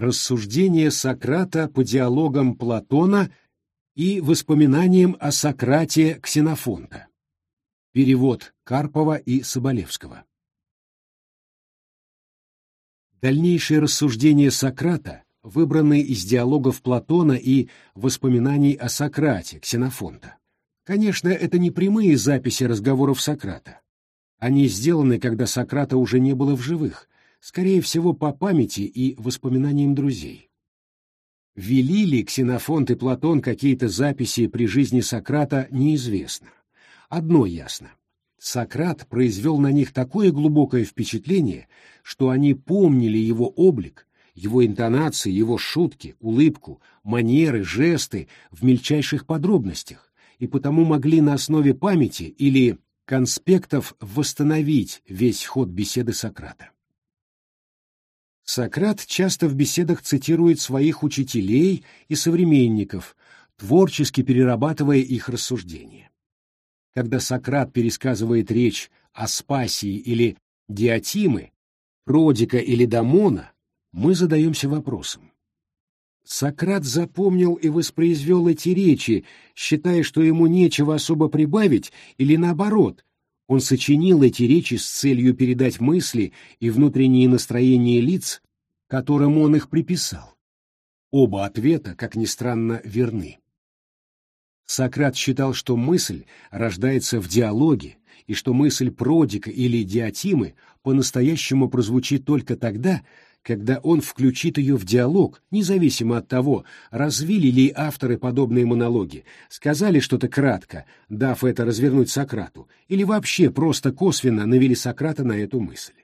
Рассуждение Сократа по диалогам Платона и воспоминаниям о Сократе Ксенофонта. Перевод Карпова и Соболевского. Дальнейшие рассуждения Сократа выбраны из диалогов Платона и воспоминаний о Сократе Ксенофонта. Конечно, это не прямые записи разговоров Сократа. Они сделаны, когда Сократа уже не было в живых, скорее всего, по памяти и воспоминаниям друзей. Вели ли Ксенофонт и Платон какие-то записи при жизни Сократа, неизвестно. Одно ясно. Сократ произвел на них такое глубокое впечатление, что они помнили его облик, его интонации, его шутки, улыбку, манеры, жесты в мельчайших подробностях, и потому могли на основе памяти или конспектов восстановить весь ход беседы Сократа. Сократ часто в беседах цитирует своих учителей и современников, творчески перерабатывая их рассуждения. Когда Сократ пересказывает речь о Спасии или Диатимы, Продика или Дамона, мы задаемся вопросом. Сократ запомнил и воспроизвел эти речи, считая, что ему нечего особо прибавить, или наоборот, он сочинил эти речи с целью передать мысли и внутренние настроения лиц, которым он их приписал. Оба ответа, как ни странно, верны. Сократ считал, что мысль рождается в диалоге, и что мысль Продика или Диатимы по-настоящему прозвучит только тогда, когда он включит ее в диалог, независимо от того, развили ли авторы подобные монологи, сказали что-то кратко, дав это развернуть Сократу, или вообще просто косвенно навели Сократа на эту мысль.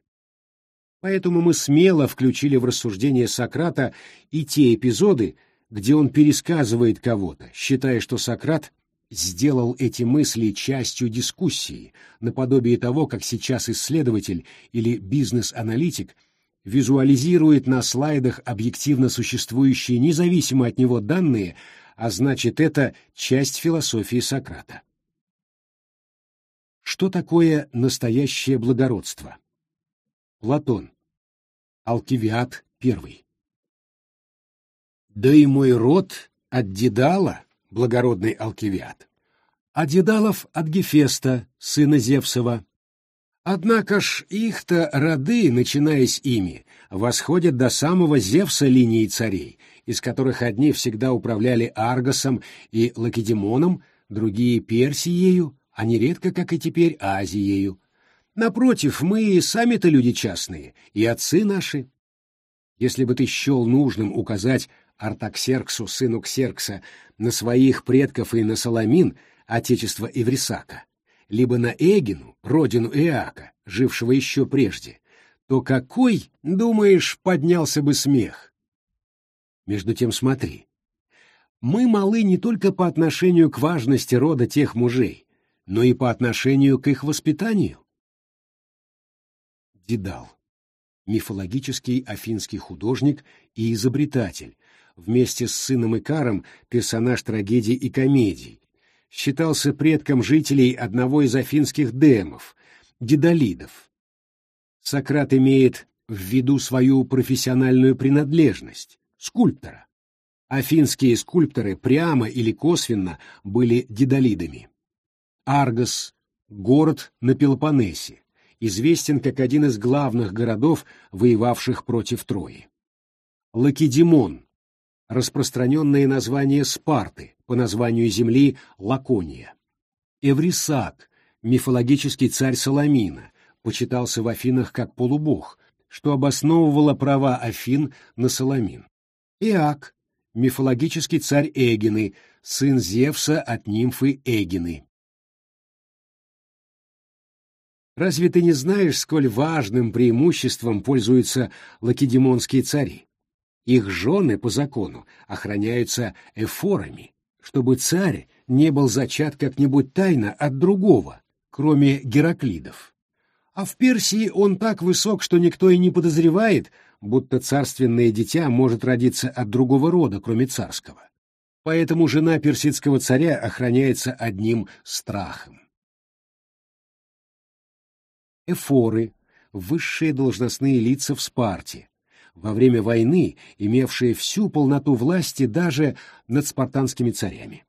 Поэтому мы смело включили в рассуждение Сократа и те эпизоды, где он пересказывает кого-то, считая, что Сократ сделал эти мысли частью дискуссии, наподобие того, как сейчас исследователь или бизнес-аналитик визуализирует на слайдах объективно существующие независимо от него данные, а значит, это часть философии Сократа. Что такое настоящее благородство? Платон. Алкивиад I. Да и мой род от Дедала, благородный Алкивиад, а Дедалов от Гефеста, сына Зевсова, Однако ж их-то роды, начиная с ими, восходят до самого Зевса линии царей, из которых одни всегда управляли Аргосом и Лакедемоном, другие — Персиею, а нередко, как и теперь, Азиею. Напротив, мы и сами-то люди частные, и отцы наши. Если бы ты счел нужным указать Артаксерксу, сыну Ксеркса, на своих предков и на Соломин, отечество Эврисака, либо на Эгину, родину Иака, жившего еще прежде, то какой, думаешь, поднялся бы смех? Между тем смотри. Мы малы не только по отношению к важности рода тех мужей, но и по отношению к их воспитанию. Дедал. Мифологический афинский художник и изобретатель, вместе с сыном Икаром персонаж трагедий и комедий, считался предком жителей одного из афинских демов, дедалидов. Сократ имеет в виду свою профессиональную принадлежность — скульптора. Афинские скульпторы прямо или косвенно были дедалидами. Аргос — город на Пелопоннесе, известен как один из главных городов, воевавших против Трои. Лакедемон распространенное название Спарты по названию земли Лакония. Эврисак, мифологический царь Саламина, почитался в Афинах как полубог, что обосновывало права Афин на Саламин. Иак, мифологический царь Эгины, сын Зевса от нимфы Эгины. Разве ты не знаешь, сколь важным преимуществом пользуются лакедемонские цари? Их жены по закону охраняются эфорами, чтобы царь не был зачат как-нибудь тайно от другого, кроме Гераклидов. А в Персии он так высок, что никто и не подозревает, будто царственное дитя может родиться от другого рода, кроме царского. Поэтому жена персидского царя охраняется одним страхом. Эфоры — высшие должностные лица в Спарте, во время войны имевшие всю полноту власти даже над спартанскими царями.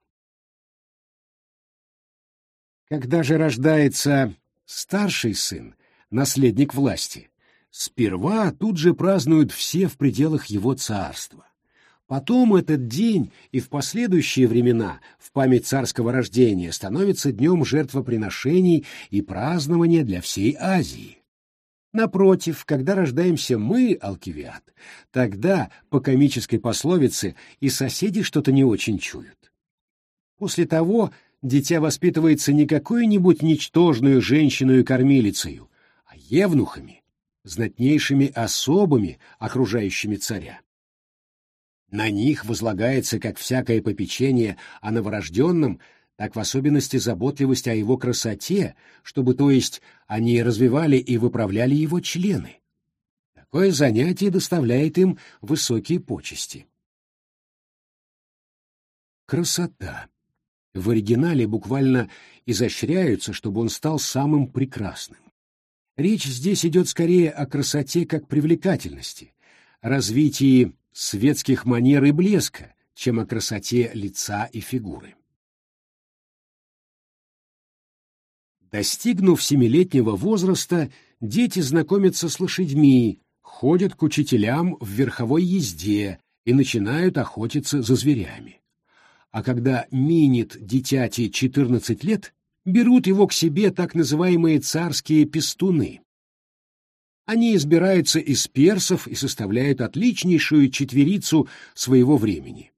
Когда же рождается старший сын, наследник власти, сперва тут же празднуют все в пределах его царства. Потом этот день и в последующие времена в память царского рождения становится днем жертвоприношений и празднования для всей Азии. Напротив, когда рождаемся мы, Алкивиад, тогда, по комической пословице, и соседи что-то не очень чуют. После того дитя воспитывается не какой-нибудь ничтожную женщину и кормилицею, а евнухами, знатнейшими особами, окружающими царя. На них возлагается как всякое попечение о новорожденном, так в особенности заботливость о его красоте, чтобы, то есть, они развивали и выправляли его члены. Такое занятие доставляет им высокие почести. Красота. В оригинале буквально изощряются, чтобы он стал самым прекрасным. Речь здесь идет скорее о красоте как привлекательности, развитии светских манер и блеска, чем о красоте лица и фигуры. Достигнув семилетнего возраста, дети знакомятся с лошадьми, ходят к учителям в верховой езде и начинают охотиться за зверями. А когда минит дитяти 14 лет, берут его к себе так называемые царские пестуны. Они избираются из персов и составляют отличнейшую четверицу своего времени.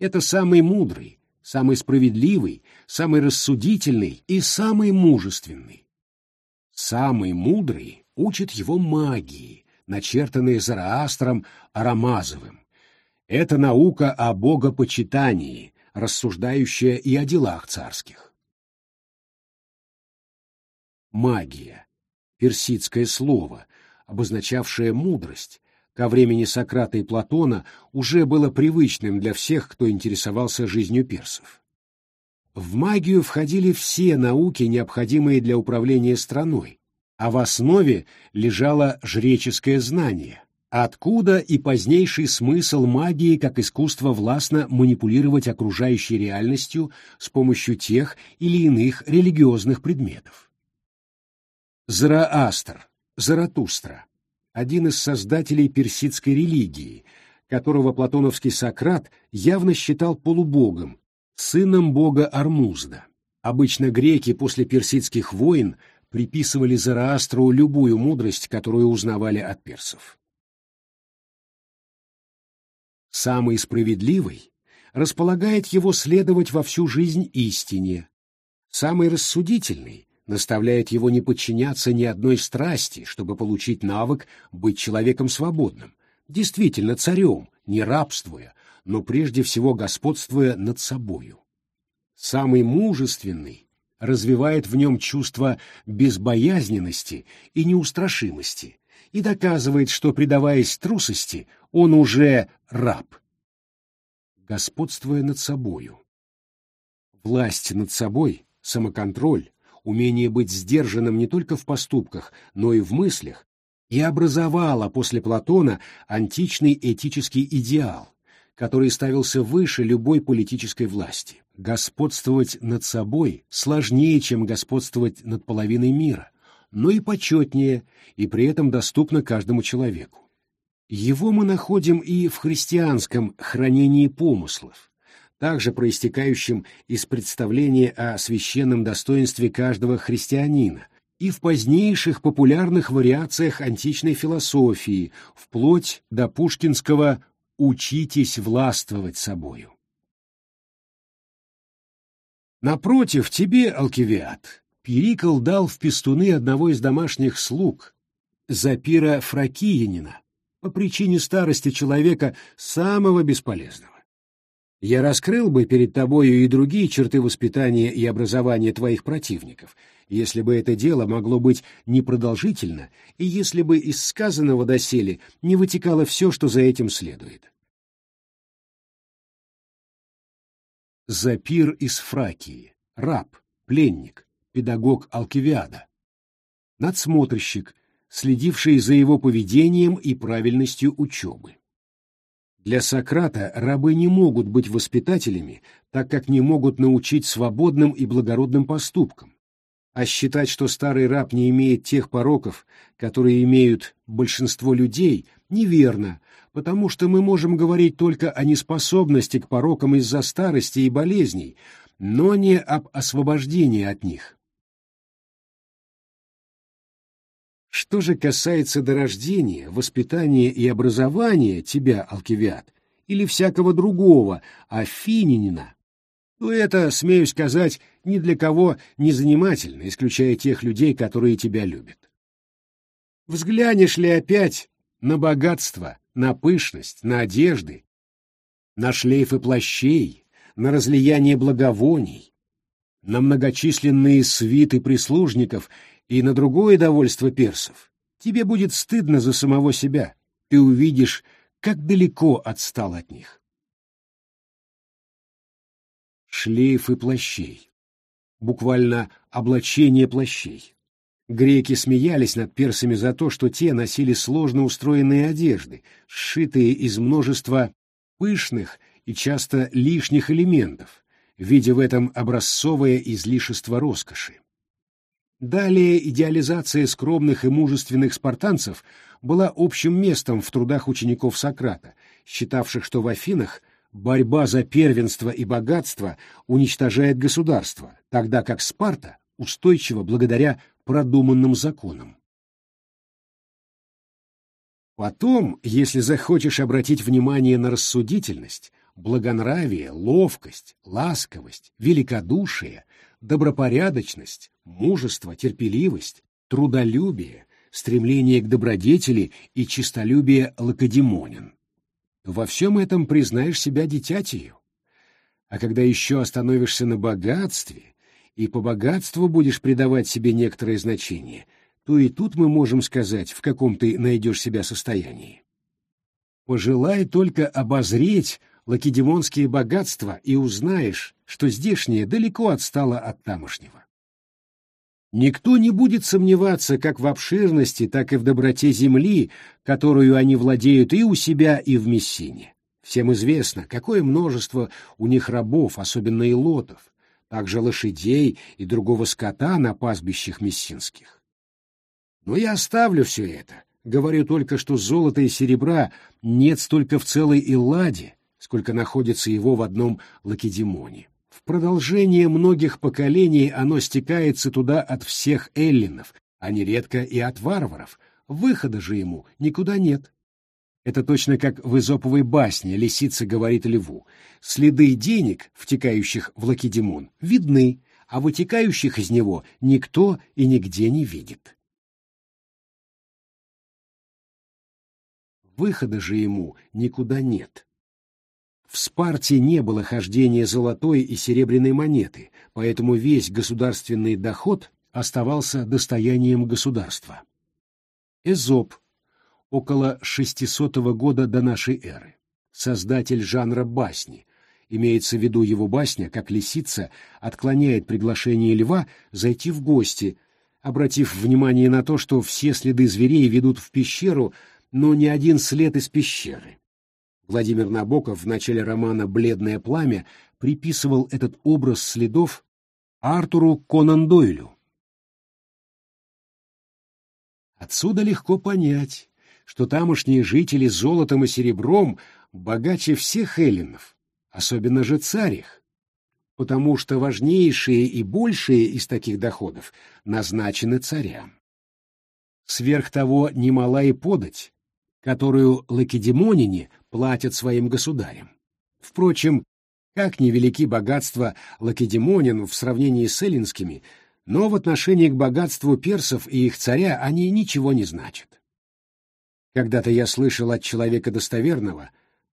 Это самый мудрый, самый справедливый, самый рассудительный и самый мужественный. Самый мудрый учит его магии, начертанной Зараастром Арамазовым. Это наука о богопочитании, рассуждающая и о делах царских. Магия персидское слово, обозначавшее мудрость, ко времени Сократа и Платона уже было привычным для всех, кто интересовался жизнью персов. В магию входили все науки, необходимые для управления страной, а в основе лежало жреческое знание, откуда и позднейший смысл магии как искусство властно манипулировать окружающей реальностью с помощью тех или иных религиозных предметов. Зараастр, Заратустра, один из создателей персидской религии, которого платоновский Сократ явно считал полубогом, сыном бога Армузда. Обычно греки после персидских войн приписывали Зараастру любую мудрость, которую узнавали от персов. Самый справедливый располагает его следовать во всю жизнь истине, самый рассудительный наставляет его не подчиняться ни одной страсти, чтобы получить навык быть человеком свободным, действительно царем, не рабствуя, но прежде всего господствуя над собою. Самый мужественный развивает в нем чувство безбоязненности и неустрашимости и доказывает, что, предаваясь трусости, он уже раб. Господствуя над собою. Власть над собой, самоконтроль, умение быть сдержанным не только в поступках, но и в мыслях, и образовала после Платона античный этический идеал, который ставился выше любой политической власти. Господствовать над собой сложнее, чем господствовать над половиной мира, но и почетнее, и при этом доступно каждому человеку. Его мы находим и в христианском хранении помыслов, также проистекающим из представления о священном достоинстве каждого христианина, и в позднейших популярных вариациях античной философии, вплоть до пушкинского «учитесь властвовать собою». Напротив, тебе, Алкивиад, Перикл дал в пестуны одного из домашних слуг, Запира Фракиянина, по причине старости человека самого бесполезного. Я раскрыл бы перед тобою и другие черты воспитания и образования твоих противников, если бы это дело могло быть непродолжительно, и если бы из сказанного доселе не вытекало все, что за этим следует. Запир из Фракии, раб, пленник, педагог Алкивиада, надсмотрщик, следившие за его поведением и правильностью учебы. Для Сократа рабы не могут быть воспитателями, так как не могут научить свободным и благородным поступкам. А считать, что старый раб не имеет тех пороков, которые имеют большинство людей, неверно, потому что мы можем говорить только о неспособности к порокам из-за старости и болезней, но не об освобождении от них. Что же касается дорождения, воспитания и образования тебя, Алкивиад, или всякого другого афининина, то это, смею сказать, ни для кого не занимательно, исключая тех людей, которые тебя любят. Взглянешь ли опять на богатство, на пышность, на одежды, на шлейфы плащей, на разлияние благовоний, на многочисленные свиты прислужников и на другое довольство персов, тебе будет стыдно за самого себя, ты увидишь, как далеко отстал от них. Шлейфы плащей. Буквально облачение плащей. Греки смеялись над персами за то, что те носили сложно устроенные одежды, сшитые из множества пышных и часто лишних элементов, видя в этом образцовое излишество роскоши. Далее идеализация скромных и мужественных спартанцев была общим местом в трудах учеников Сократа, считавших, что в Афинах борьба за первенство и богатство уничтожает государство, тогда как Спарта устойчива благодаря продуманным законам. Потом, если захочешь обратить внимание на рассудительность, благонравие, ловкость, ласковость, великодушие, добропорядочность, мужество, терпеливость, трудолюбие, стремление к добродетели и честолюбие лакодемонин. Во всем этом признаешь себя дитятею. А когда еще остановишься на богатстве, и по богатству будешь придавать себе некоторое значение, то и тут мы можем сказать, в каком ты найдешь себя состоянии. Пожелай только обозреть лакедемонские богатства и узнаешь, что здешнее далеко отстало от тамошнего. Никто не будет сомневаться как в обширности, так и в доброте земли, которую они владеют и у себя, и в Мессине. Всем известно, какое множество у них рабов, особенно и лотов, также лошадей и другого скота на пастбищах мессинских. Но я оставлю все это, говорю только, что золота и серебра нет столько в целой Элладе, сколько находится его в одном Лакедемоне. В продолжение многих поколений оно стекается туда от всех эллинов, а нередко и от варваров, выхода же ему никуда нет. Это точно как в изоповой басне лисица говорит льву. Следы денег, втекающих в Лакедемон, видны, а вытекающих из него никто и нигде не видит. Выхода же ему никуда нет. В Спарте не было хождения золотой и серебряной монеты, поэтому весь государственный доход оставался достоянием государства. Эзоп около 600 года до нашей эры. Создатель жанра басни. Имеется в виду его басня, как лисица отклоняет приглашение льва зайти в гости, обратив внимание на то, что все следы зверей ведут в пещеру, но ни один след из пещеры. Владимир Набоков в начале романа «Бледное пламя» приписывал этот образ следов Артуру Конан Дойлю. Отсюда легко понять, что тамошние жители золотом и серебром богаче всех эллинов, особенно же царь потому что важнейшие и большие из таких доходов назначены царям. Сверх того немала и подать, которую лакедемонине платят своим государям. Впрочем, как невелики богатства лакедемонин в сравнении с эллинскими, но в отношении к богатству персов и их царя они ничего не значат. Когда-то я слышал от человека достоверного,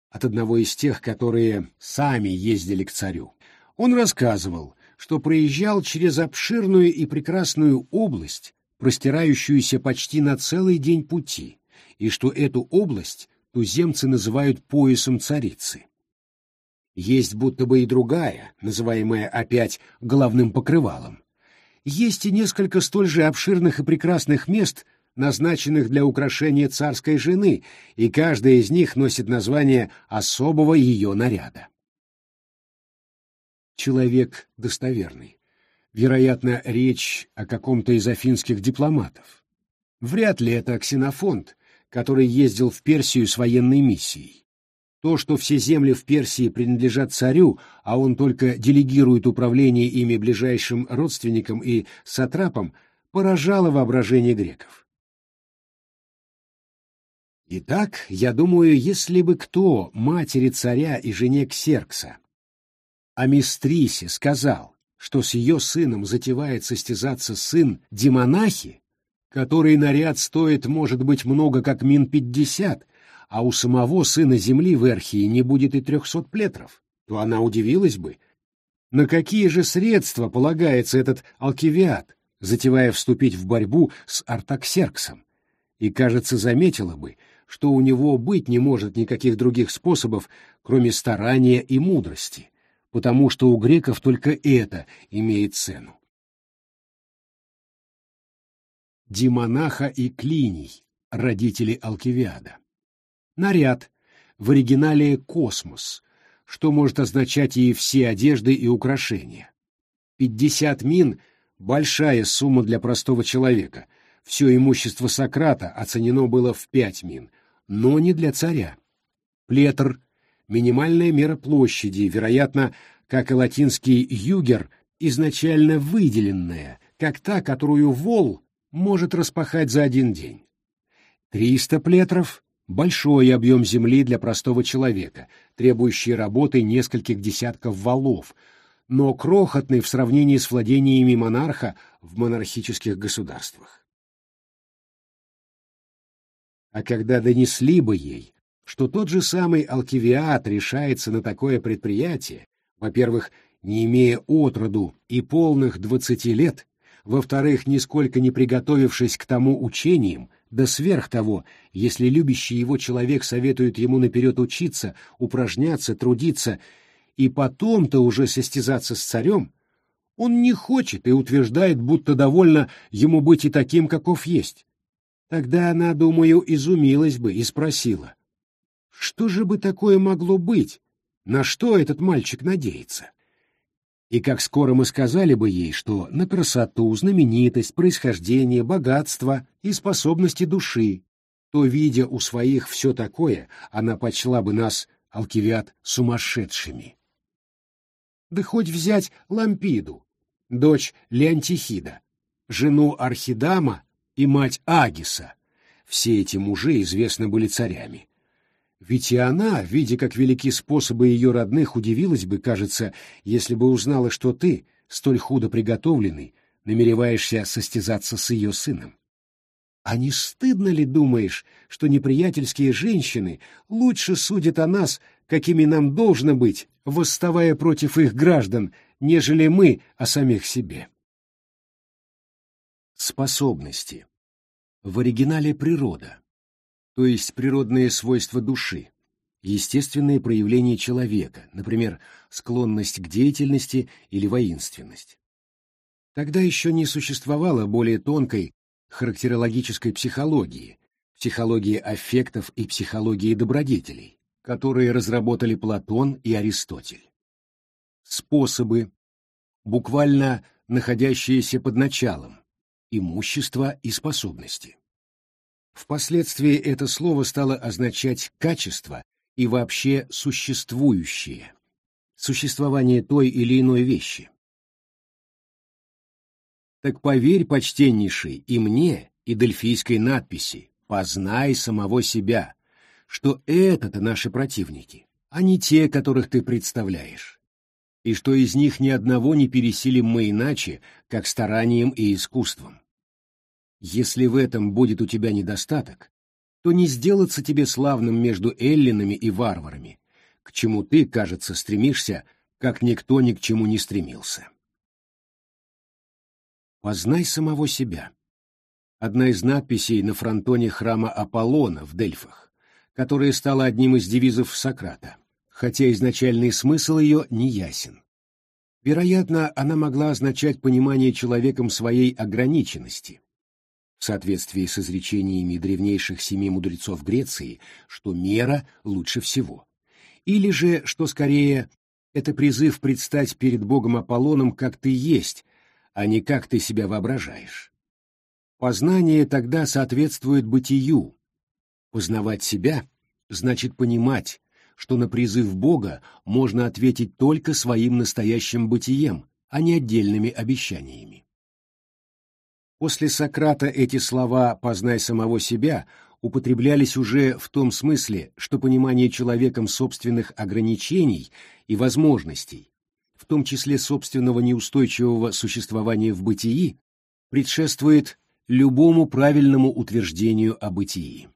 от одного из тех, которые сами ездили к царю. Он рассказывал, что проезжал через обширную и прекрасную область, простирающуюся почти на целый день пути, и что эту область туземцы называют поясом царицы. Есть будто бы и другая, называемая опять головным покрывалом. Есть и несколько столь же обширных и прекрасных мест назначенных для украшения царской жены, и каждая из них носит название особого ее наряда. Человек достоверный. Вероятно, речь о каком-то из афинских дипломатов. Вряд ли это Ксенофонт, который ездил в Персию с военной миссией. То, что все земли в Персии принадлежат царю, а он только делегирует управление ими ближайшим родственникам и сатрапам, поражало воображение греков. Итак, я думаю, если бы кто матери царя и жене Ксеркса, Амистрисе, сказал, что с ее сыном затевает состязаться сын Димонахи, который наряд стоит, может быть, много как мин пятьдесят, а у самого сына земли в Эрхии не будет и трехсот плетров, то она удивилась бы, на какие же средства полагается этот алкивиад, затевая вступить в борьбу с Артаксерксом, и, кажется, заметила бы, что у него быть не может никаких других способов, кроме старания и мудрости потому что у греков только это имеет цену. Димонаха и Клиний, родители Алкивиада. Наряд, в оригинале «космос», что может означать и все одежды и украшения. 50 мин — большая сумма для простого человека. Все имущество Сократа оценено было в 5 мин, но не для царя. Плетр минимальная мера площади, вероятно, как и латинский «югер», изначально выделенная, как та, которую вол может распахать за один день. Триста плетров — большой объем земли для простого человека, требующий работы нескольких десятков валов, но крохотный в сравнении с владениями монарха в монархических государствах. А когда донесли бы ей, что тот же самый Алкивиад решается на такое предприятие, во-первых, не имея отроду и полных двадцати лет, во-вторых, нисколько не приготовившись к тому учениям, да сверх того, если любящий его человек советует ему наперед учиться, упражняться, трудиться и потом-то уже состязаться с царем, он не хочет и утверждает, будто довольно ему быть и таким, каков есть. Тогда она, думаю, изумилась бы и спросила, что же бы такое могло быть, на что этот мальчик надеется? И как скоро мы сказали бы ей, что на красоту, знаменитость, происхождение, богатство и способности души, то, видя у своих все такое, она почла бы нас, алкивиат, сумасшедшими. Да хоть взять Лампиду, дочь Леонтихида, жену Архидама и мать Агиса. Все эти мужи известны были царями. Ведь и она, видя, как велики способы ее родных, удивилась бы, кажется, если бы узнала, что ты, столь худо приготовленный, намереваешься состязаться с ее сыном. А не стыдно ли, думаешь, что неприятельские женщины лучше судят о нас, какими нам должно быть, восставая против их граждан, нежели мы о самих себе? Способности. В оригинале природа то есть природные свойства души, естественные проявления человека, например, склонность к деятельности или воинственность. Тогда еще не существовало более тонкой характерологической психологии, психологии аффектов и психологии добродетелей, которые разработали Платон и Аристотель. Способы, буквально находящиеся под началом, имущество и способности. Впоследствии это слово стало означать качество и вообще существующее, существование той или иной вещи. Так поверь, почтеннейший, и мне, и дельфийской надписи «Познай самого себя», что это-то наши противники, а не те, которых ты представляешь, и что из них ни одного не пересилим мы иначе, как старанием и искусством. Если в этом будет у тебя недостаток, то не сделаться тебе славным между эллинами и варварами, к чему ты, кажется, стремишься, как никто ни к чему не стремился. Познай самого себя. Одна из надписей на фронтоне храма Аполлона в Дельфах, которая стала одним из девизов Сократа, хотя изначальный смысл ее не ясен. Вероятно, она могла означать понимание человеком своей ограниченности, в соответствии с изречениями древнейших семи мудрецов Греции, что мера лучше всего. Или же, что скорее, это призыв предстать перед Богом Аполлоном, как ты есть, а не как ты себя воображаешь. Познание тогда соответствует бытию. Познавать себя значит понимать, что на призыв Бога можно ответить только своим настоящим бытием, а не отдельными обещаниями. После Сократа эти слова «познай самого себя» употреблялись уже в том смысле, что понимание человеком собственных ограничений и возможностей, в том числе собственного неустойчивого существования в бытии, предшествует любому правильному утверждению о бытии.